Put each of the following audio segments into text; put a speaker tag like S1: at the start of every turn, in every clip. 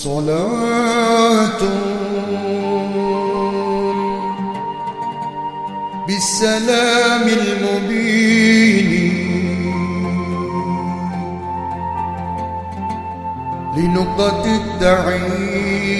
S1: صلاة بالسلام المبين. لنقطة التعين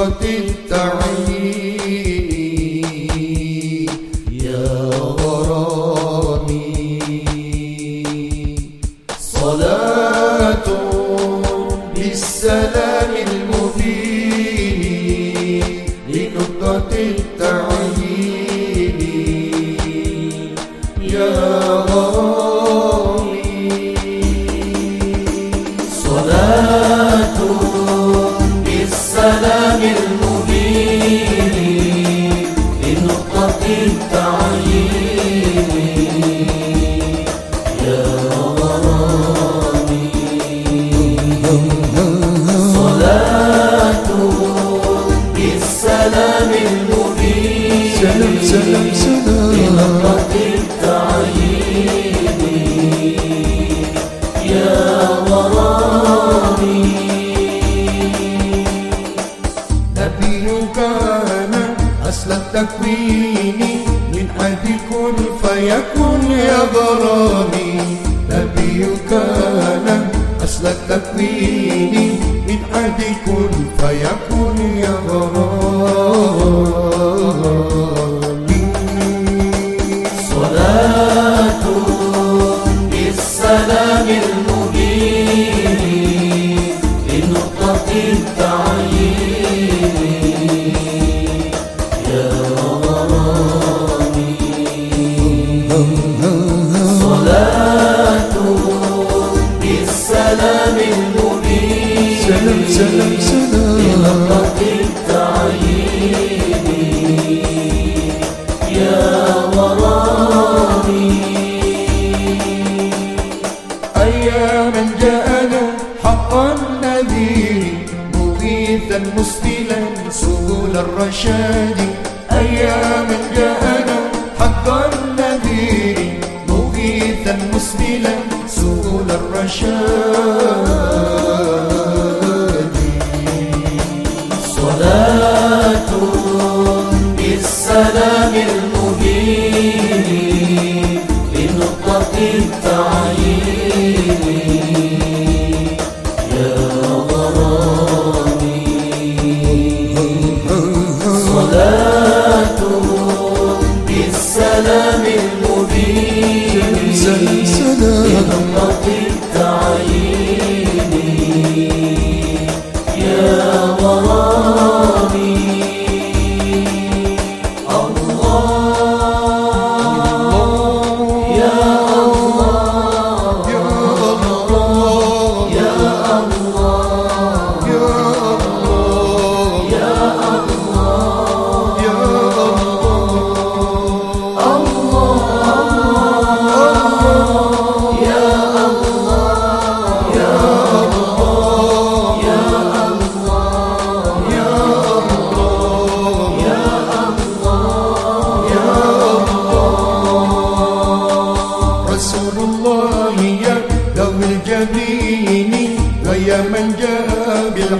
S1: لنقطة
S2: سلام سلام سلام
S1: لنقطة التعيين فيكن يا غرامي نبي كان أصل التكوين من حد كن فيكن يا غرامي صلاة بالسلام المبين لنقطة التعيين يا غرامي صلاة بالسلام المبين
S2: سلام سلام
S1: التعيين يا جاءنا مغيثا مسبلا سبل الرشاد. أياما جاءنا حقا نذير مغيثا مسبلا سبل الرشاد.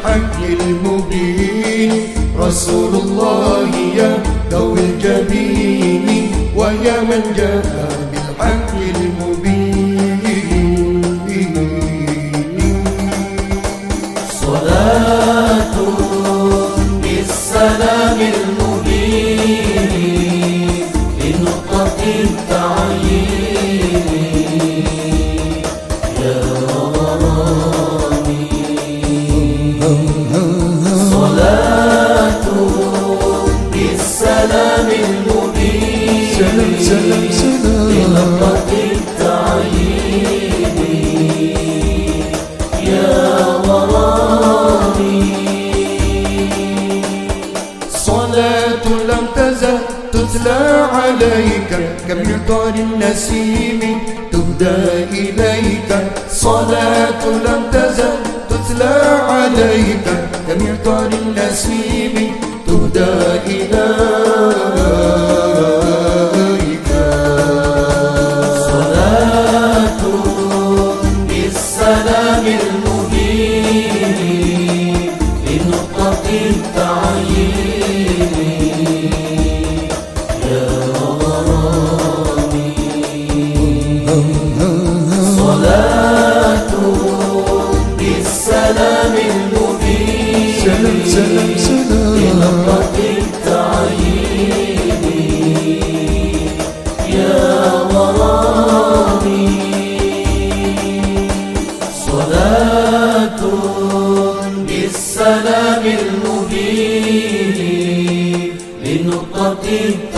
S1: جاء بالحق المبين. رسول الله يا ذوي الجبين ويا من جاء بالحق السلام المبين سلام سلام. سلام إلى الطرد يا صلاة لم تزل تتلى عليك كمقدار النسيم تهدى إليك
S3: صلاة لم تزل تتلى عليك كم يطال النسيم تهدى إليك
S2: سلام سلام سلام
S3: بنقطة التعيين يا غرامي صلاة بالسلام
S2: إيه